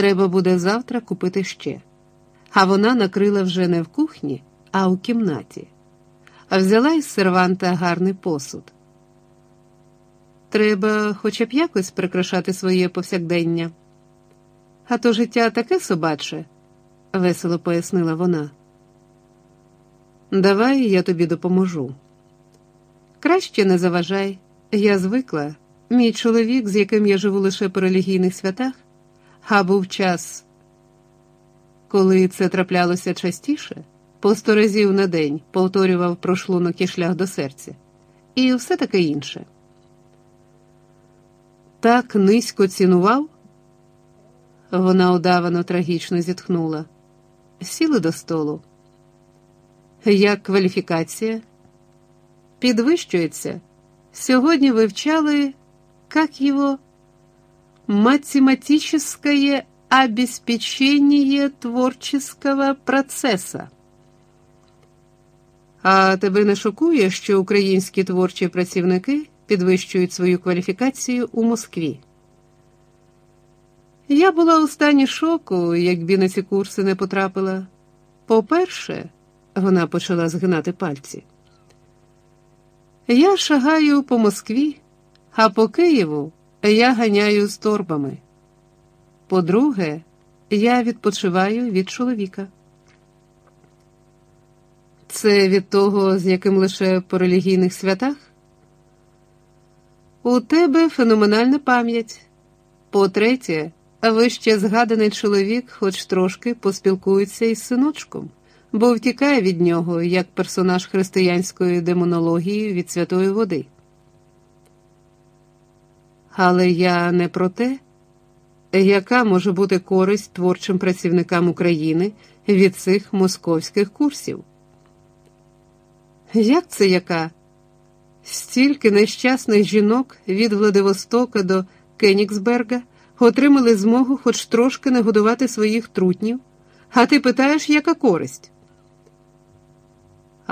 Треба буде завтра купити ще. А вона накрила вже не в кухні, а у кімнаті, а взяла із серванта гарний посуд. Треба хоча б якось прикрашати своє повсякдення. А то життя таке собаче, весело пояснила вона. Давай я тобі допоможу. Краще не заважай, я звикла. Мій чоловік, з яким я живу лише по релігійних святах, а був час, коли це траплялося частіше, по сто разів на день повторював про шлунок і шлях до серця, і все таке інше. Так низько цінував. Вона удавано трагічно зітхнула. Сіли до столу. Як кваліфікація? Підвищується. Сьогодні вивчали, як його математическое обеспечение творческого процеса. А тебе не шокує, що українські творчі працівники підвищують свою кваліфікацію у Москві? Я була у стані шоку, якби на ці курси не потрапила. По-перше, вона почала згинати пальці. Я шагаю по Москві, а по Києву я ганяю з торбами. По-друге, я відпочиваю від чоловіка. Це від того, з яким лише по релігійних святах? У тебе феноменальна пам'ять. По-третє, вище згаданий чоловік хоч трошки поспілкується із синочком, бо втікає від нього як персонаж християнської демонології від святої води. Але я не про те, яка може бути користь творчим працівникам України від цих московських курсів? Як це яка? Стільки нещасних жінок від Владивостока до Кенігсберга отримали змогу хоч трошки нагодувати своїх трутнів, а ти питаєш, яка користь?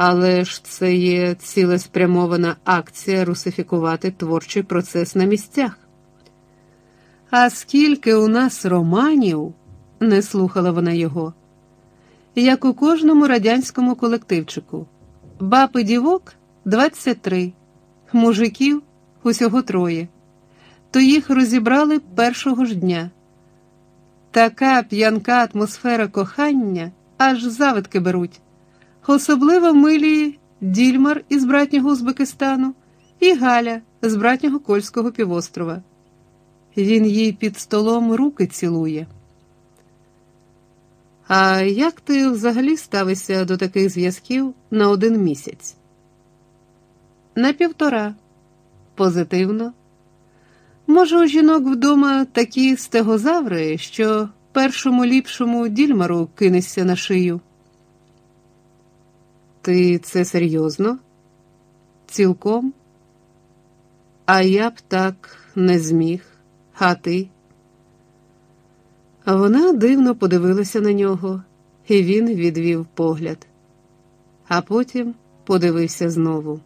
Але ж це є цілеспрямована акція русифікувати творчий процес на місцях. А скільки у нас романів, не слухала вона його, як у кожному радянському колективчику, баб і дівок 23, мужиків усього троє, то їх розібрали першого ж дня. Така п'янка атмосфера кохання аж завидки беруть, особливо милі Дільмар із братнього Узбекистану і Галя з братнього Кольського півострова. Він їй під столом руки цілує. А як ти взагалі ставишся до таких зв'язків на один місяць? На півтора. Позитивно. Може, у жінок вдома такі стегозаври, що першому ліпшому дільмару кинешся на шию. Ти це серйозно? Цілком? А я б так не зміг. А ти? Вона дивно подивилася на нього, і він відвів погляд, а потім подивився знову.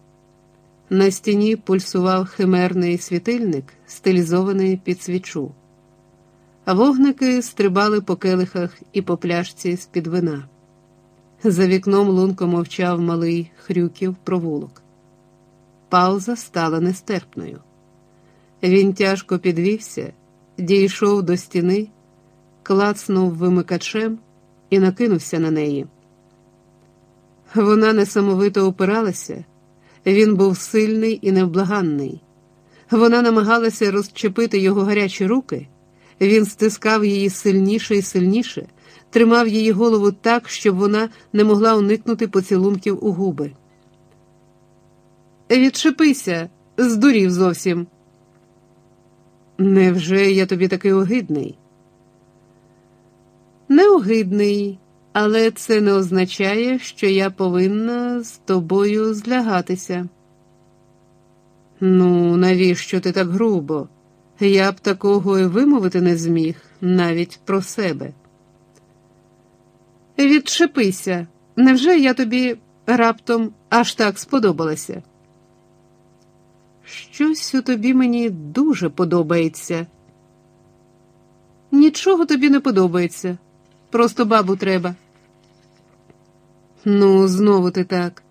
На стіні пульсував химерний світильник, стилізований під свічу. Вогники стрибали по келихах і по пляшці з-під вина. За вікном лунко мовчав малий хрюків провулок. Пауза стала нестерпною. Він тяжко підвівся, дійшов до стіни, клацнув вимикачем і накинувся на неї. Вона несамовито опиралася, він був сильний і невблаганний. Вона намагалася розчепити його гарячі руки, він стискав її сильніше і сильніше, тримав її голову так, щоб вона не могла уникнути поцілунків у губи. Відчепися, здурів зовсім. Невже я тобі такий огидний? Не огидний, але це не означає, що я повинна з тобою злягатися. Ну, навіщо ти так грубо? Я б такого і вимовити не зміг навіть про себе. Відчепися, невже я тобі раптом аж так сподобалася? Щось у тобі мені дуже подобається. Нічого тобі не подобається. Просто бабу треба. Ну, знову ти так.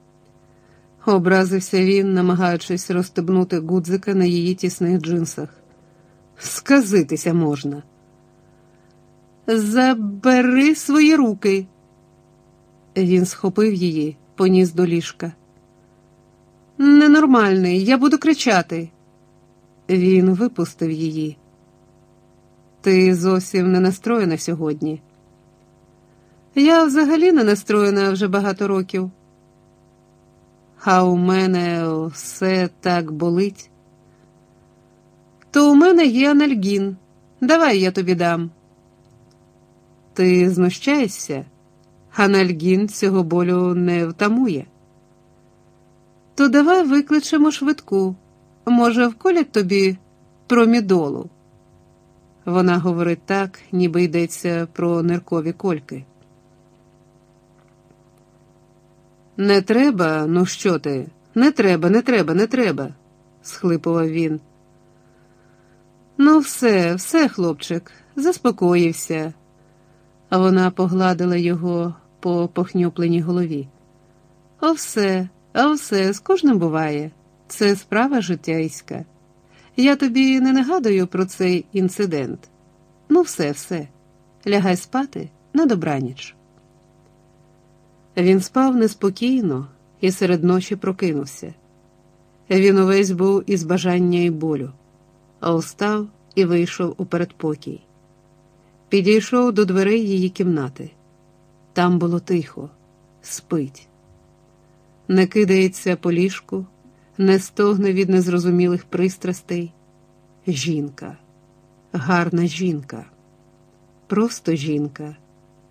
Образився він, намагаючись розстебнути гудзика на її тісних джинсах. Сказитися можна. Забери свої руки. Він схопив її, поніс до ліжка. Ненормальний, я буду кричати. Він випустив її. Ти зовсім не настроєна сьогодні. Я взагалі не настроєна вже багато років. А у мене все так болить. То у мене є анальгін. Давай я тобі дам. Ти знущаєшся? Анальгін цього болю не втамує. То давай викличемо швидку. Може, вколять тобі промідолу. Вона говорить так, ніби йдеться про ниркові кольки. Не треба, ну що ти? Не треба, не треба, не треба, схлипував він. Ну, все, все, хлопчик, заспокоївся. А вона погладила його по похнюпленій голові. О, все, а все, з кожним буває. Це справа життяйська. Я тобі не нагадую про цей інцидент. Ну, все, все, лягай спати на добраніч. Він спав неспокійно і серед ночі прокинувся. Він увесь був із бажання і болю, а устав і вийшов у передпокій. Підійшов до дверей її кімнати. Там було тихо, спить, не кидається по ліжку, не стогне від незрозумілих пристрастей. Жінка, гарна жінка, просто жінка.